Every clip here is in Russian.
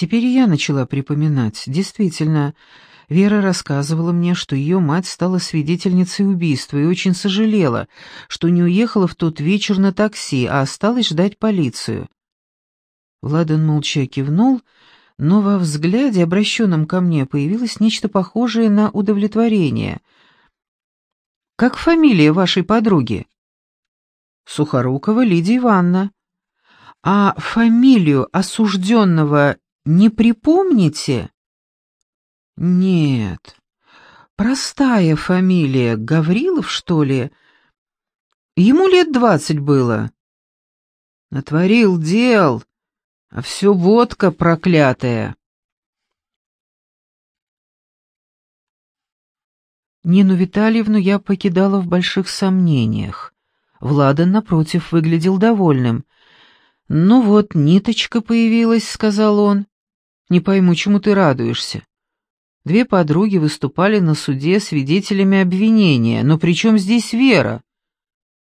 Теперь я начала припоминать. Действительно, Вера рассказывала мне, что ее мать стала свидетельницей убийства и очень сожалела, что не уехала в тот вечер на такси, а осталась ждать полицию. Владан молча кивнул, но во взгляде, обращенном ко мне, появилось нечто похожее на удовлетворение. «Как фамилия вашей подруги?» «Сухорукова Лидия Ивановна». «А фамилию осужденного не припомните?» «Нет. Простая фамилия. Гаврилов, что ли? Ему лет двадцать было. Натворил дел, а все водка проклятая». Нину Витальевну я покидала в больших сомнениях. Владан, напротив, выглядел довольным. «Ну вот, ниточка появилась», — сказал он. «Не пойму, чему ты радуешься. Две подруги выступали на суде свидетелями обвинения, но при чем здесь Вера?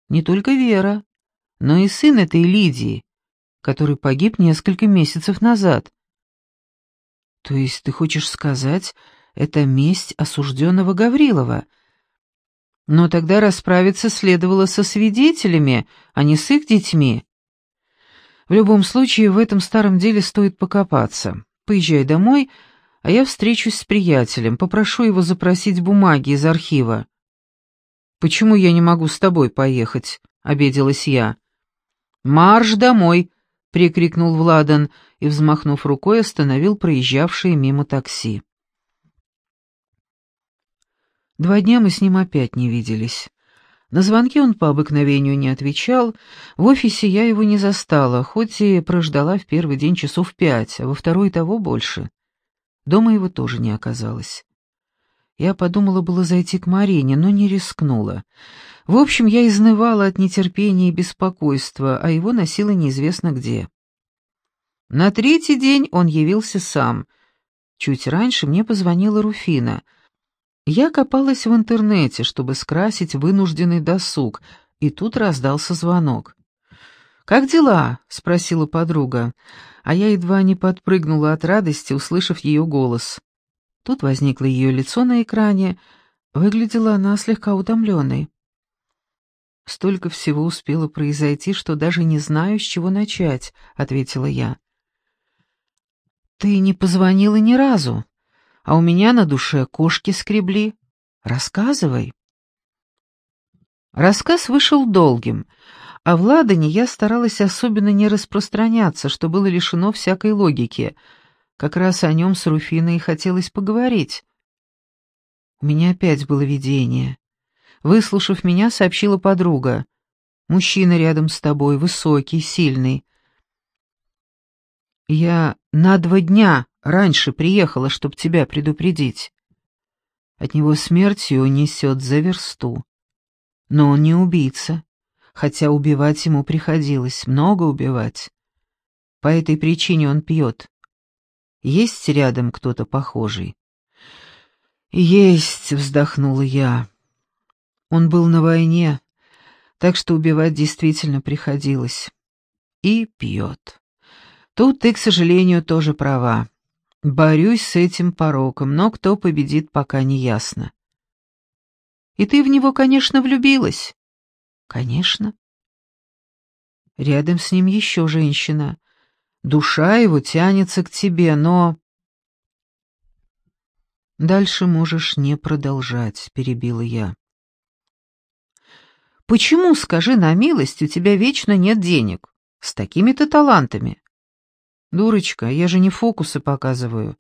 Не только Вера, но и сын этой Лидии, который погиб несколько месяцев назад. То есть ты хочешь сказать, это месть осужденного Гаврилова? Но тогда расправиться следовало со свидетелями, а не с их детьми. В любом случае, в этом старом деле стоит покопаться. Поезжай домой а я встречусь с приятелем, попрошу его запросить бумаги из архива. «Почему я не могу с тобой поехать?» — обиделась я. «Марш домой!» — прикрикнул Владан и, взмахнув рукой, остановил проезжавшее мимо такси. Два дня мы с ним опять не виделись. На звонки он по обыкновению не отвечал, в офисе я его не застала, хоть и прождала в первый день часов пять, а во второй того больше. Дома его тоже не оказалось. Я подумала было зайти к Марине, но не рискнула. В общем, я изнывала от нетерпения и беспокойства, а его носила неизвестно где. На третий день он явился сам. Чуть раньше мне позвонила Руфина. Я копалась в интернете, чтобы скрасить вынужденный досуг, и тут раздался звонок. «Как дела?» — спросила подруга а я едва не подпрыгнула от радости, услышав ее голос. Тут возникло ее лицо на экране, выглядела она слегка утомленной. «Столько всего успело произойти, что даже не знаю, с чего начать», — ответила я. «Ты не позвонила ни разу, а у меня на душе кошки скребли. Рассказывай». Рассказ вышел долгим — о Владане я старалась особенно не распространяться, что было лишено всякой логики. Как раз о нем с Руфиной хотелось поговорить. У меня опять было видение. Выслушав меня, сообщила подруга. «Мужчина рядом с тобой, высокий, сильный». «Я на два дня раньше приехала, чтобы тебя предупредить. От него смертью несет за версту. Но он не убийца хотя убивать ему приходилось, много убивать. По этой причине он пьет. Есть рядом кто-то похожий? «Есть», — вздохнула я. Он был на войне, так что убивать действительно приходилось. И пьет. Тут ты, к сожалению, тоже права. Борюсь с этим пороком, но кто победит, пока не ясно. И ты в него, конечно, влюбилась. Конечно. Рядом с ним еще женщина. Душа его тянется к тебе, но... Дальше можешь не продолжать, перебила я. Почему, скажи на милость, у тебя вечно нет денег? С такими-то талантами. Дурочка, я же не фокусы показываю.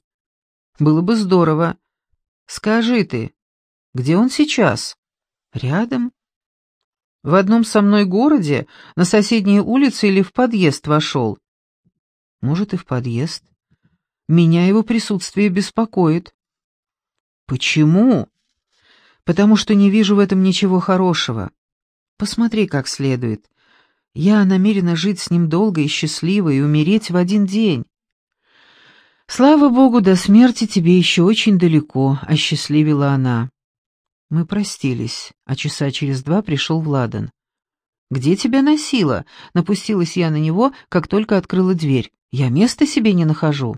Было бы здорово. Скажи ты, где он сейчас? Рядом? В одном со мной городе, на соседней улице или в подъезд вошел? Может, и в подъезд. Меня его присутствие беспокоит. Почему? Потому что не вижу в этом ничего хорошего. Посмотри как следует. Я намерена жить с ним долго и счастливо и умереть в один день. Слава богу, до смерти тебе еще очень далеко, осчастливила она. Мы простились, а часа через два пришел Владан. «Где тебя носило?» — напустилась я на него, как только открыла дверь. «Я места себе не нахожу».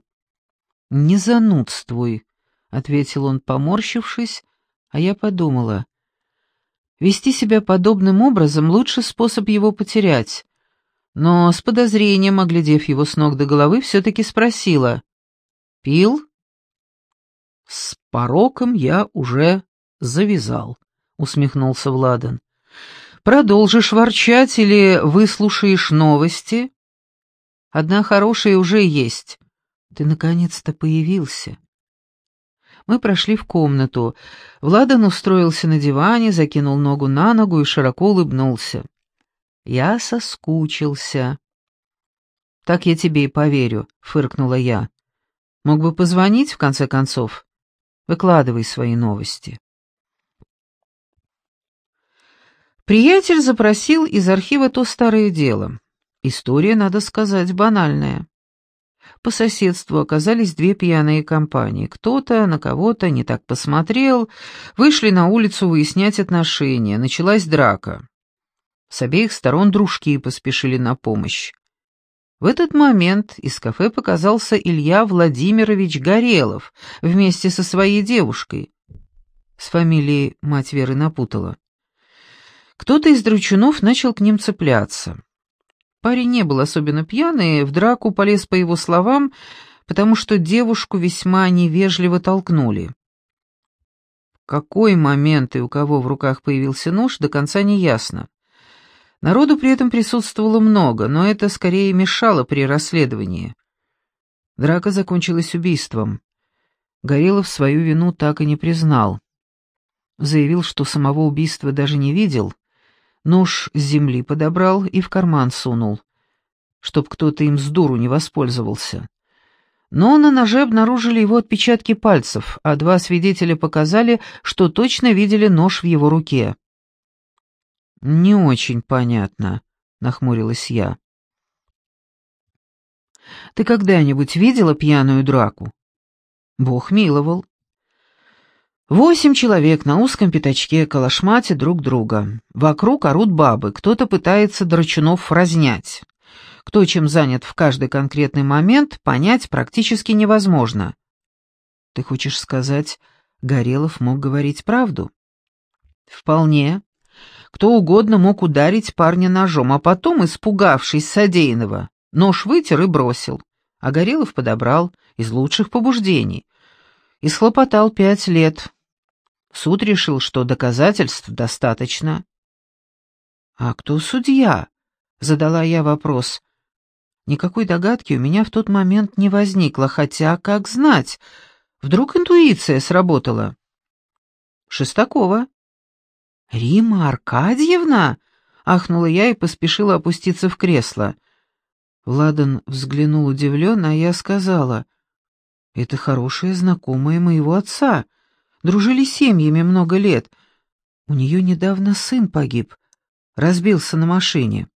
«Не занудствуй», — ответил он, поморщившись, а я подумала. Вести себя подобным образом — лучший способ его потерять. Но с подозрением, оглядев его с ног до головы, все-таки спросила. «Пил?» «С пороком я уже завязал», — усмехнулся Владан. «Продолжишь ворчать или выслушаешь новости?» «Одна хорошая уже есть. Ты наконец-то появился». Мы прошли в комнату. Владан устроился на диване, закинул ногу на ногу и широко улыбнулся. Я соскучился. «Так я тебе и поверю», — фыркнула я. «Мог бы позвонить, в конце концов. Выкладывай свои новости». Приятель запросил из архива то старое дело. История, надо сказать, банальная. По соседству оказались две пьяные компании. Кто-то на кого-то не так посмотрел, вышли на улицу выяснять отношения, началась драка. С обеих сторон дружки поспешили на помощь. В этот момент из кафе показался Илья Владимирович Горелов вместе со своей девушкой. С фамилией мать Веры напутала. Кто-то из дручунов начал к ним цепляться. Парень не был особенно пьяный, в драку полез по его словам, потому что девушку весьма невежливо толкнули. В какой момент и у кого в руках появился нож, до конца не ясно. Народу при этом присутствовало много, но это скорее мешало при расследовании. Драка закончилась убийством. Горелов свою вину так и не признал. Заявил, что самого убийства даже не видел, Нож с земли подобрал и в карман сунул, чтоб кто-то им с дуру не воспользовался. Но на ноже обнаружили его отпечатки пальцев, а два свидетеля показали, что точно видели нож в его руке. «Не очень понятно», — нахмурилась я. «Ты когда-нибудь видела пьяную драку?» «Бог миловал. Восемь человек на узком пятачке калашмате друг друга. Вокруг орут бабы, кто-то пытается драчунов разнять. Кто чем занят в каждый конкретный момент, понять практически невозможно. Ты хочешь сказать, Горелов мог говорить правду? Вполне. Кто угодно мог ударить парня ножом, а потом, испугавшись содеянного, нож вытер и бросил, а Горелов подобрал из лучших побуждений. И схлопотал пять лет, Суд решил, что доказательств достаточно. «А кто судья?» — задала я вопрос. Никакой догадки у меня в тот момент не возникло, хотя, как знать, вдруг интуиция сработала. «Шестакова». «Рима Аркадьевна?» — ахнула я и поспешила опуститься в кресло. Владан взглянул удивленно, а я сказала, «Это хорошая знакомая моего отца» дружили семьями много лет. У нее недавно сын погиб, разбился на машине.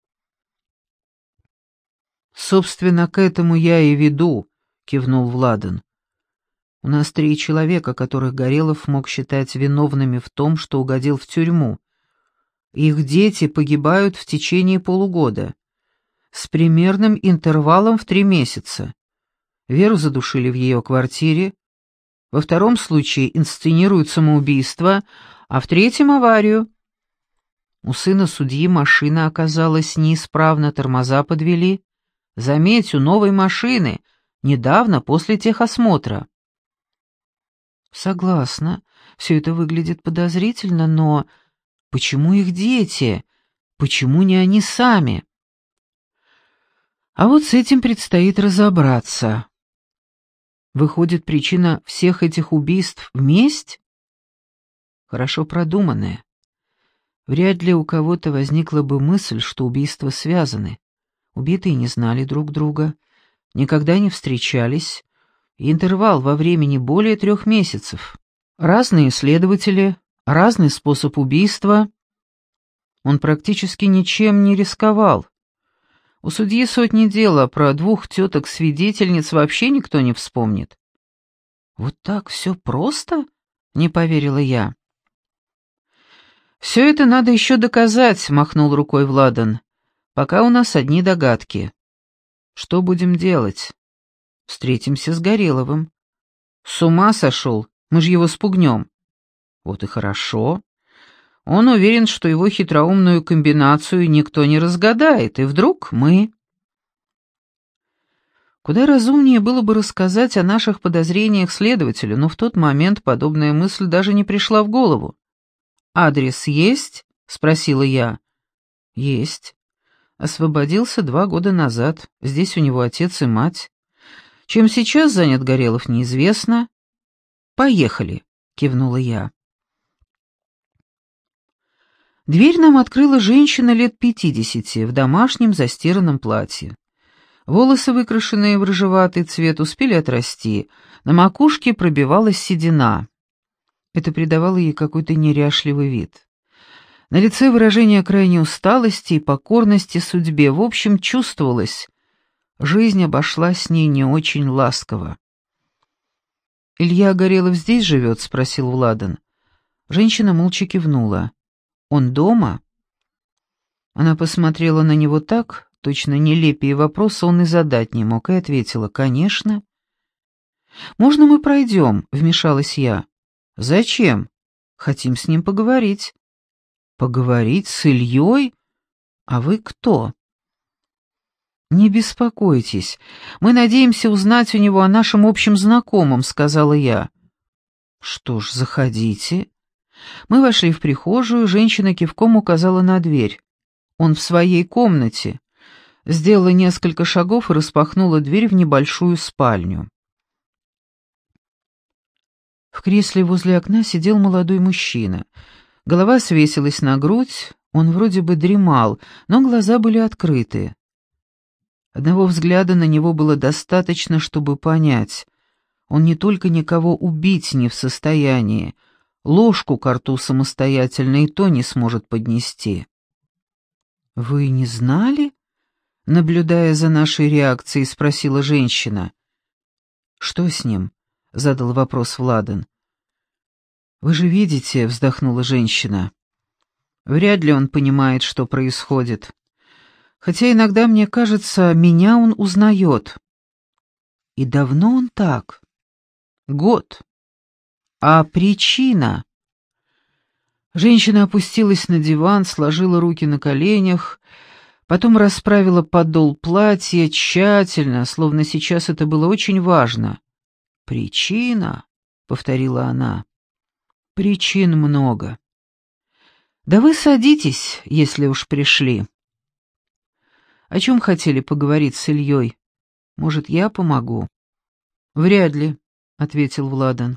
«Собственно, к этому я и веду», — кивнул Владан. «У нас три человека, которых Горелов мог считать виновными в том, что угодил в тюрьму. Их дети погибают в течение полугода, с примерным интервалом в три месяца. Веру задушили в ее квартире, во втором случае инсценируют самоубийство, а в третьем — аварию. У сына судьи машина оказалась неисправна, тормоза подвели. Заметь, у новой машины, недавно после техосмотра. Согласна, все это выглядит подозрительно, но почему их дети? Почему не они сами? А вот с этим предстоит разобраться. Выходит, причина всех этих убийств — месть? Хорошо продуманная. Вряд ли у кого-то возникла бы мысль, что убийства связаны. Убитые не знали друг друга, никогда не встречались, интервал во времени более трех месяцев. Разные следователи, разный способ убийства. Он практически ничем не рисковал. У судьи сотни дела, про двух теток-свидетельниц вообще никто не вспомнит. «Вот так все просто?» — не поверила я. «Все это надо еще доказать», — махнул рукой Владан. «Пока у нас одни догадки. Что будем делать?» «Встретимся с Гореловым. С ума сошел, мы же его спугнем. Вот и хорошо. Он уверен, что его хитроумную комбинацию никто не разгадает, и вдруг мы... Куда разумнее было бы рассказать о наших подозрениях следователю, но в тот момент подобная мысль даже не пришла в голову. «Адрес есть?» — спросила я. «Есть. Освободился два года назад. Здесь у него отец и мать. Чем сейчас занят Горелов, неизвестно. Поехали», — кивнула я. Дверь нам открыла женщина лет пятидесяти в домашнем застиранном платье. Волосы, выкрашенные в рыжеватый цвет, успели отрасти, на макушке пробивалась седина. Это придавало ей какой-то неряшливый вид. На лице выражение крайней усталости и покорности судьбе, в общем, чувствовалось. Жизнь обошлась с ней не очень ласково. «Илья Горелов здесь живет?» — спросил Владан. Женщина молча кивнула. «Он дома?» Она посмотрела на него так, точно нелепее вопроса он и задать не мог, и ответила «Конечно». «Можно мы пройдем?» — вмешалась я. «Зачем? Хотим с ним поговорить». «Поговорить с Ильей? А вы кто?» «Не беспокойтесь, мы надеемся узнать у него о нашем общем знакомом», — сказала я. «Что ж, заходите». Мы вошли в прихожую, женщина кивком указала на дверь. «Он в своей комнате». Сделала несколько шагов и распахнула дверь в небольшую спальню. В кресле возле окна сидел молодой мужчина. Голова свесилась на грудь, он вроде бы дремал, но глаза были открыты. Одного взгляда на него было достаточно, чтобы понять. Он не только никого убить не в состоянии, ложку к рту самостоятельно и то не сможет поднести. «Вы не знали?» Наблюдая за нашей реакцией, спросила женщина. «Что с ним?» — задал вопрос Владан. «Вы же видите», — вздохнула женщина. «Вряд ли он понимает, что происходит. Хотя иногда, мне кажется, меня он узнает. И давно он так? Год. А причина?» Женщина опустилась на диван, сложила руки на коленях, потом расправила подол платья тщательно, словно сейчас это было очень важно. «Причина», — повторила она, — «причин много». «Да вы садитесь, если уж пришли». «О чем хотели поговорить с Ильей? Может, я помогу?» «Вряд ли», — ответил Владан.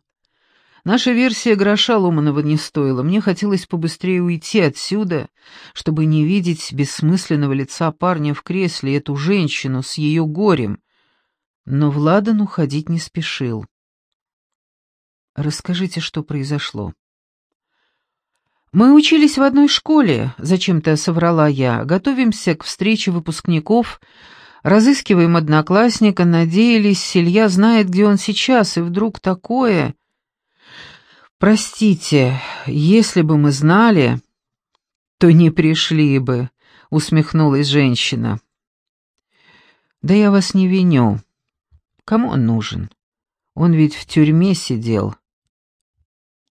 «Наша версия гроша ломаного не стоила. Мне хотелось побыстрее уйти отсюда, чтобы не видеть бессмысленного лица парня в кресле, эту женщину с ее горем». Но Владан уходить не спешил. «Расскажите, что произошло». «Мы учились в одной школе», — зачем-то соврала я. «Готовимся к встрече выпускников, разыскиваем одноклассника, надеялись, Илья знает, где он сейчас, и вдруг такое...» «Простите, если бы мы знали, то не пришли бы», — усмехнулась женщина. «Да я вас не виню. Кому он нужен? Он ведь в тюрьме сидел».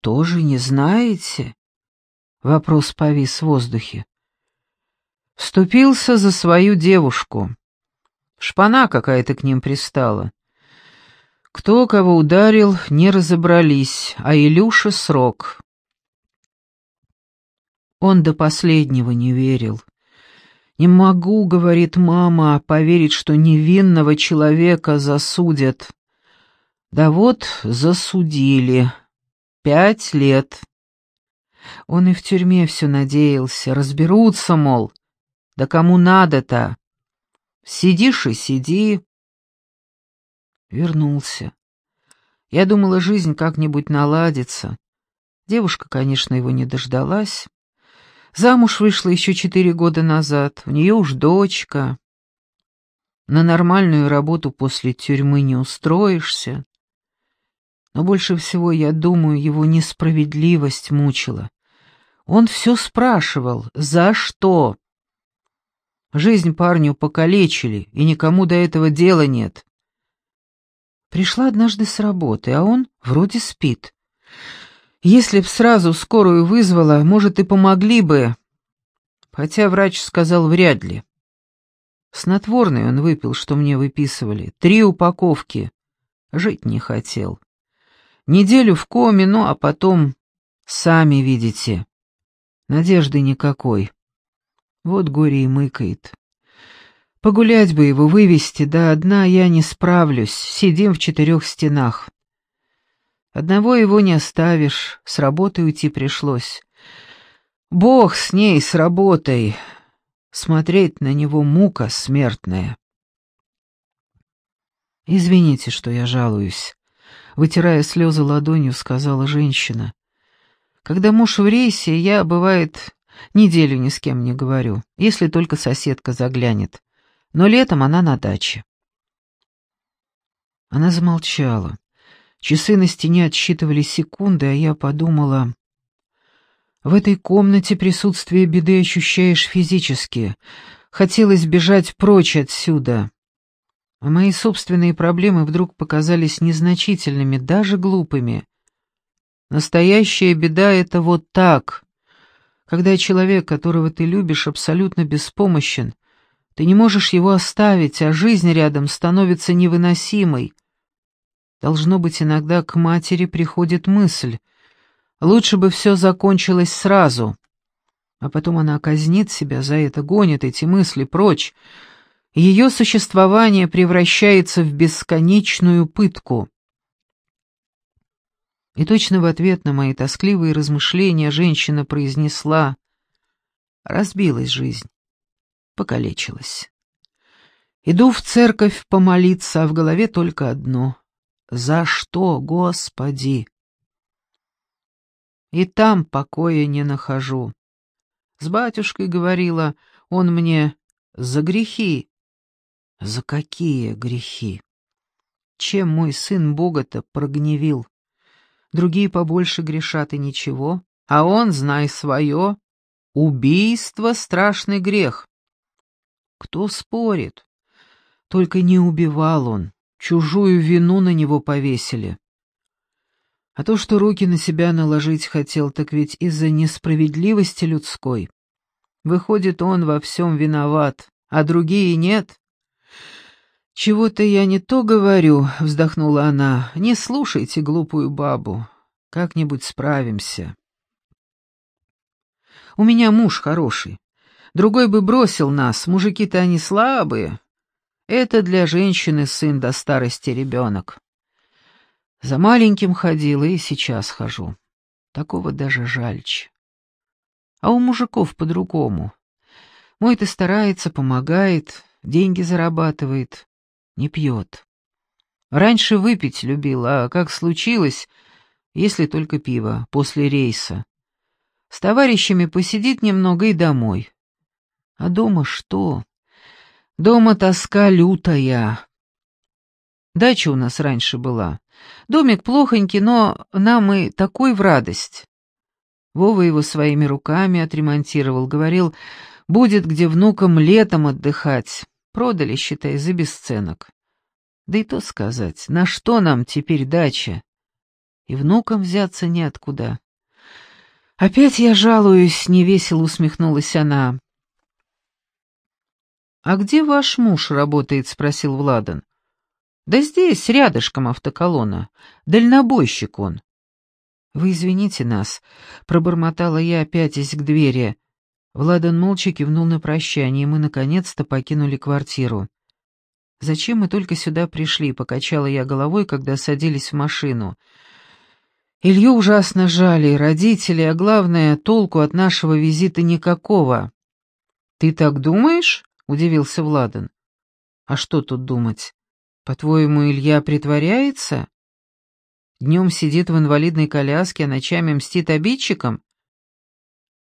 «Тоже не знаете?» Вопрос повис в воздухе. Вступился за свою девушку. Шпана какая-то к ним пристала. Кто кого ударил, не разобрались, а Илюша срок. Он до последнего не верил. «Не могу, — говорит мама, — поверить, что невинного человека засудят». Да вот засудили. Пять лет. Он и в тюрьме все надеялся, разберутся, мол. Да кому надо-то? Сидишь и сиди. Вернулся. Я думала, жизнь как-нибудь наладится. Девушка, конечно, его не дождалась. Замуж вышла еще четыре года назад, у нее уж дочка. На нормальную работу после тюрьмы не устроишься. Но больше всего, я думаю, его несправедливость мучила. Он все спрашивал, за что? Жизнь парню покалечили, и никому до этого дела нет. Пришла однажды с работы, а он вроде спит. Если б сразу скорую вызвала, может, и помогли бы. Хотя врач сказал, вряд ли. Снотворный он выпил, что мне выписывали. Три упаковки. Жить не хотел. Неделю в коме, ну а потом, сами видите, надежды никакой. Вот горе и мыкает. Погулять бы его, вывести, да одна я не справлюсь, сидим в четырех стенах. Одного его не оставишь, с работы уйти пришлось. Бог с ней, с работой. Смотреть на него мука смертная. «Извините, что я жалуюсь», — вытирая слезы ладонью, сказала женщина. «Когда муж в рейсе, я, бывает, неделю ни с кем не говорю, если только соседка заглянет. Но летом она на даче». Она замолчала. Часы на стене отсчитывали секунды, а я подумала... В этой комнате присутствие беды ощущаешь физически. Хотелось бежать прочь отсюда. А мои собственные проблемы вдруг показались незначительными, даже глупыми. Настоящая беда — это вот так. Когда человек, которого ты любишь, абсолютно беспомощен, ты не можешь его оставить, а жизнь рядом становится невыносимой. Должно быть, иногда к матери приходит мысль. Лучше бы все закончилось сразу. А потом она казнит себя за это, гонит эти мысли прочь. Ее существование превращается в бесконечную пытку. И точно в ответ на мои тоскливые размышления женщина произнесла «Разбилась жизнь, покалечилась. Иду в церковь помолиться, а в голове только одно за что, Господи? И там покоя не нахожу. С батюшкой говорила, он мне за грехи. За какие грехи? Чем мой сын Бога-то прогневил? Другие побольше грешат и ничего, а он, знай свое, убийство — страшный грех. Кто спорит? Только не убивал он, Чужую вину на него повесили. А то, что руки на себя наложить хотел, так ведь из-за несправедливости людской. Выходит, он во всем виноват, а другие нет. «Чего-то я не то говорю», — вздохнула она. «Не слушайте глупую бабу. Как-нибудь справимся». «У меня муж хороший. Другой бы бросил нас, мужики-то они слабые. Это для женщины сын до старости ребенок. За маленьким ходила и сейчас хожу. Такого даже жальче. А у мужиков по-другому. Мой-то старается, помогает, деньги зарабатывает, не пьет. Раньше выпить любил, а как случилось, если только пиво, после рейса. С товарищами посидит немного и домой. А дома что? Дома тоска лютая. Дача у нас раньше была. Домик плохонький, но нам и такой в радость. Вова его своими руками отремонтировал, говорил, будет где внукам летом отдыхать. Продали, считай, за бесценок. Да и то сказать, на что нам теперь дача? И внукам взяться неоткуда. Опять я жалуюсь, невесело усмехнулась она. «А где ваш муж работает?» — спросил Владан. «Да здесь, рядышком автоколонна. Дальнобойщик он». «Вы извините нас», — пробормотала я, опятясь к двери. Владан молча кивнул на прощание, и мы наконец-то покинули квартиру. «Зачем мы только сюда пришли?» — покачала я головой, когда садились в машину. Илью ужасно жали, родители, а главное, толку от нашего визита никакого. «Ты так думаешь?» — удивился Владан. «А что тут думать? По-твоему, Илья притворяется? Днем сидит в инвалидной коляске, а ночами мстит обидчикам?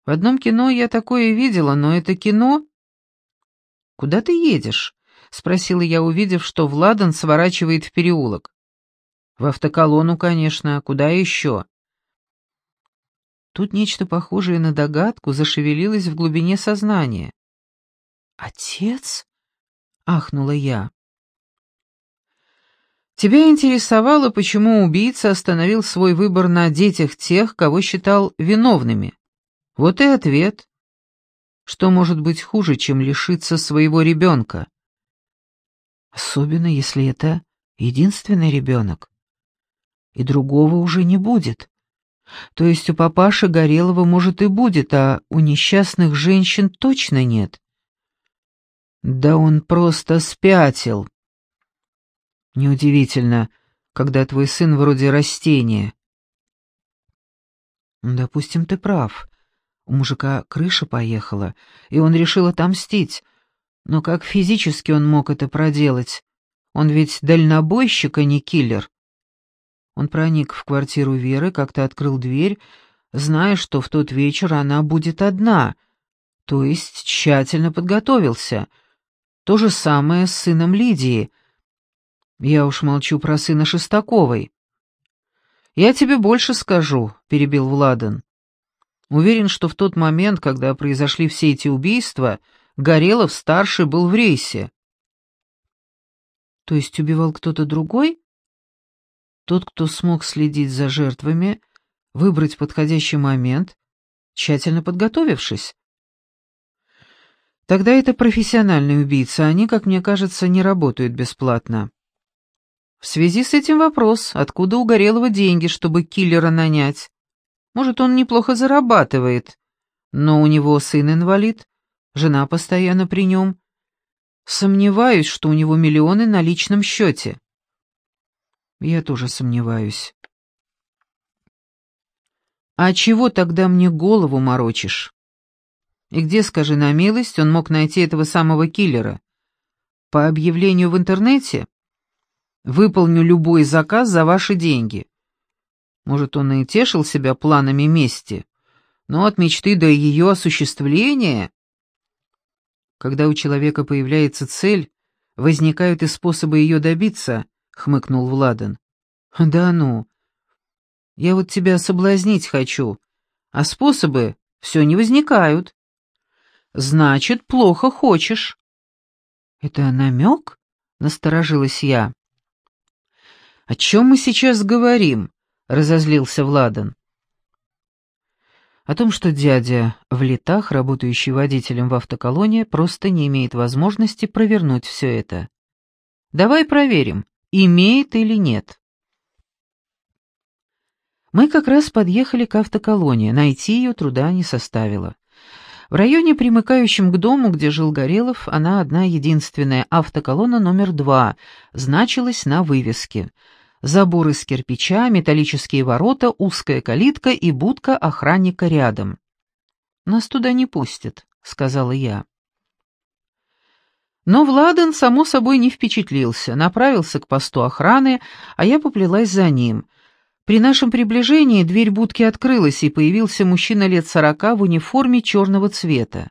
В одном кино я такое видела, но это кино...» «Куда ты едешь?» — спросила я, увидев, что Владан сворачивает в переулок. «В автоколонну, конечно, куда еще?» Тут нечто похожее на догадку зашевелилось в глубине сознания. «Отец?» — ахнула я. Тебя интересовало, почему убийца остановил свой выбор на детях тех, кого считал виновными. Вот и ответ. Что может быть хуже, чем лишиться своего ребенка? Особенно, если это единственный ребенок. И другого уже не будет. То есть у папаши Горелого, может, и будет, а у несчастных женщин точно нет. Да он просто спятил. Неудивительно, когда твой сын вроде растения. Допустим, ты прав. У мужика крыша поехала, и он решил отомстить. Но как физически он мог это проделать? Он ведь дальнобойщик, а не киллер. Он проник в квартиру Веры, как-то открыл дверь, зная, что в тот вечер она будет одна, то есть тщательно подготовился. То же самое с сыном Лидии — я уж молчу про сына Шестаковой. «Я тебе больше скажу», — перебил Владан. «Уверен, что в тот момент, когда произошли все эти убийства, Горелов-старший был в рейсе». «То есть убивал кто-то другой?» «Тот, кто смог следить за жертвами, выбрать подходящий момент, тщательно подготовившись?» «Тогда это профессиональные убийцы, они, как мне кажется, не работают бесплатно». В связи с этим вопрос, откуда у Горелого деньги, чтобы киллера нанять? Может, он неплохо зарабатывает, но у него сын инвалид, жена постоянно при нем. Сомневаюсь, что у него миллионы на личном счете. Я тоже сомневаюсь. А чего тогда мне голову морочишь? И где, скажи на милость, он мог найти этого самого киллера? По объявлению в интернете? Выполню любой заказ за ваши деньги. Может, он и тешил себя планами мести, но от мечты до ее осуществления... Когда у человека появляется цель, возникают и способы ее добиться, — хмыкнул Владан. Да ну. Я вот тебя соблазнить хочу, а способы все не возникают. Значит, плохо хочешь. Это намек? — насторожилась я. «О чем мы сейчас говорим?» — разозлился Владан. О том, что дядя в летах, работающий водителем в автоколонии, просто не имеет возможности провернуть все это. Давай проверим, имеет или нет. Мы как раз подъехали к автоколонии, найти ее труда не составило. В районе, примыкающем к дому, где жил Горелов, она одна единственная автоколонна номер два, значилась на вывеске — Забор из кирпича, металлические ворота, узкая калитка и будка охранника рядом. «Нас туда не пустят», — сказала я. Но Владан, само собой, не впечатлился, направился к посту охраны, а я поплелась за ним. При нашем приближении дверь будки открылась, и появился мужчина лет сорока в униформе черного цвета.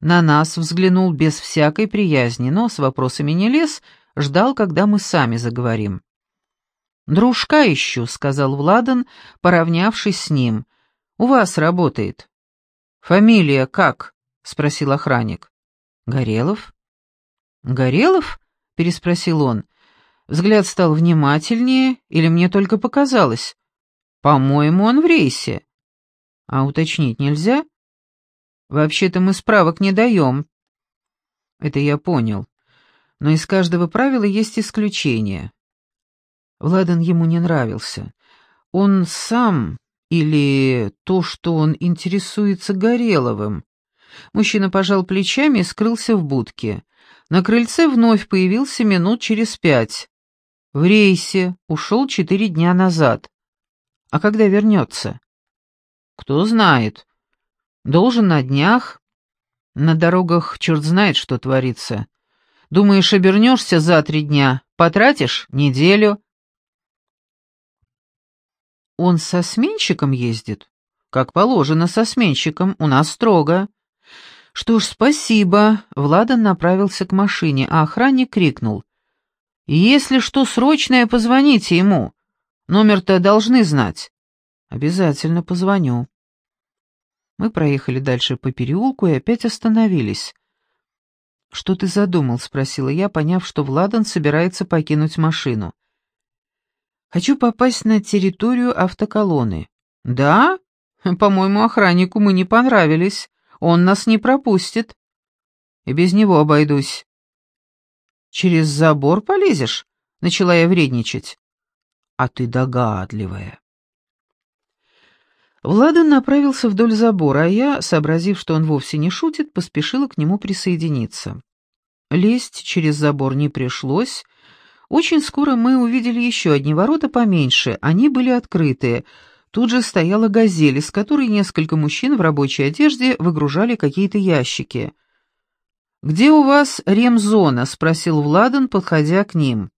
На нас взглянул без всякой приязни, но с вопросами не лез, ждал, когда мы сами заговорим. «Дружка ищу», — сказал Владан, поравнявшись с ним. «У вас работает». «Фамилия как?» — спросил охранник. «Горелов». «Горелов?» — переспросил он. Взгляд стал внимательнее, или мне только показалось? «По-моему, он в рейсе». «А уточнить нельзя?» «Вообще-то мы справок не даем». «Это я понял. Но из каждого правила есть исключение. Владан ему не нравился. Он сам или то, что он интересуется Гореловым. Мужчина пожал плечами и скрылся в будке. На крыльце вновь появился минут через пять. В рейсе ушел четыре дня назад. А когда вернется? Кто знает. Должен на днях. На дорогах черт знает, что творится. Думаешь, обернешься за три дня, потратишь неделю, он со сменщиком ездит? Как положено, со сменщиком, у нас строго. Что ж, спасибо. Владан направился к машине, а охранник крикнул. Если что срочное, позвоните ему. Номер-то должны знать. Обязательно позвоню. Мы проехали дальше по переулку и опять остановились. «Что ты задумал?» — спросила я, поняв, что Владан собирается покинуть машину. Хочу попасть на территорию автоколонны. Да? По-моему, охраннику мы не понравились. Он нас не пропустит. И без него обойдусь. Через забор полезешь? Начала я вредничать. А ты догадливая. Владан направился вдоль забора, а я, сообразив, что он вовсе не шутит, поспешила к нему присоединиться. Лезть через забор не пришлось. Очень скоро мы увидели еще одни ворота поменьше, они были открытые. Тут же стояла газель, из которой несколько мужчин в рабочей одежде выгружали какие-то ящики. «Где у вас ремзона?» — спросил Владан, подходя к ним.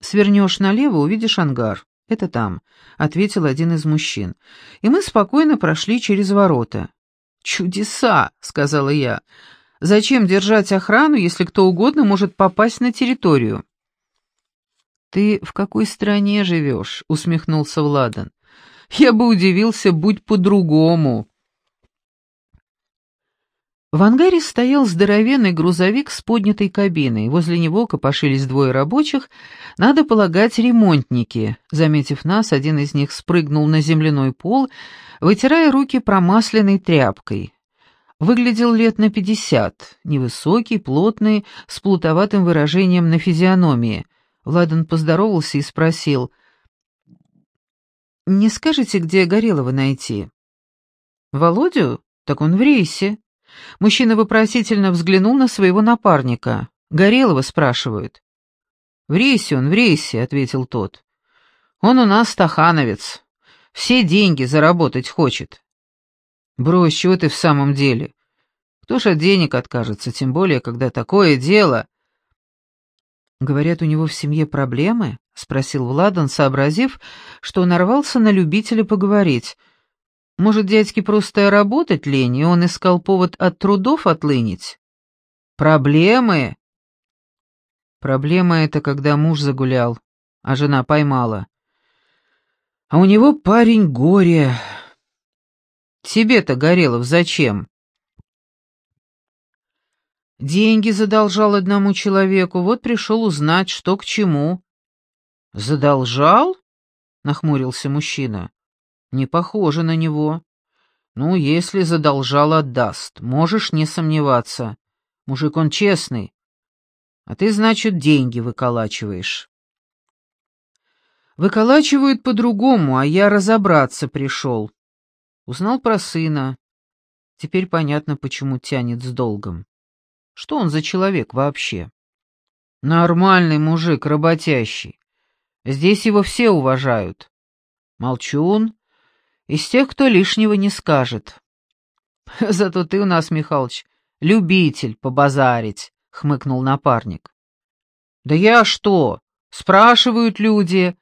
«Свернешь налево, увидишь ангар. «Это там», — ответил один из мужчин. И мы спокойно прошли через ворота. «Чудеса», — сказала я. «Зачем держать охрану, если кто угодно может попасть на территорию?» «Ты в какой стране живешь?» — усмехнулся Владан. «Я бы удивился, будь по-другому». В ангаре стоял здоровенный грузовик с поднятой кабиной. Возле него копошились двое рабочих, надо полагать, ремонтники. Заметив нас, один из них спрыгнул на земляной пол, вытирая руки промасленной тряпкой. Выглядел лет на пятьдесят, невысокий, плотный, с плутоватым выражением на физиономии. Владан поздоровался и спросил, «Не скажете, где Горелого найти?» «Володю? Так он в рейсе». Мужчина вопросительно взглянул на своего напарника. «Горелого?» — спрашивают. «В рейсе он, в рейсе», — ответил тот. «Он у нас стахановец. Все деньги заработать хочет». «Брось, чего ты в самом деле? Кто ж от денег откажется, тем более, когда такое дело...» «Говорят, у него в семье проблемы?» — спросил Владан, сообразив, что нарвался на любителя поговорить — может, дядьке просто работать лень, и он искал повод от трудов отлынить? Проблемы? Проблема это, когда муж загулял, а жена поймала. А у него парень горе. Тебе-то, Горелов, зачем? Деньги задолжал одному человеку, вот пришел узнать, что к чему. «Задолжал?» — нахмурился мужчина. Не похоже на него. Ну, если задолжал, отдаст. Можешь не сомневаться. Мужик он честный. А ты, значит, деньги выколачиваешь. Выколачивают по-другому, а я разобраться пришел. Узнал про сына. Теперь понятно, почему тянет с долгом. Что он за человек вообще? Нормальный мужик, работящий. Здесь его все уважают. Молчун, из тех, кто лишнего не скажет. Зато ты у нас, Михалыч, любитель побазарить, хмыкнул напарник. Да я что? Спрашивают люди,